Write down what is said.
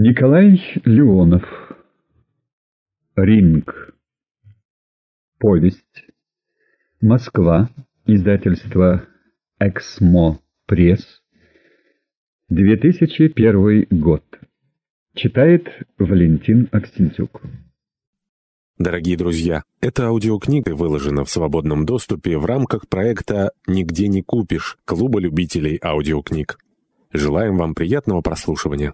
Николай Леонов. Ринг. Повесть. Москва. Издательство «Эксмо Пресс». 2001 год. Читает Валентин Аксентюк. Дорогие друзья, эта аудиокнига выложена в свободном доступе в рамках проекта «Нигде не купишь» Клуба любителей аудиокниг. Желаем вам приятного прослушивания.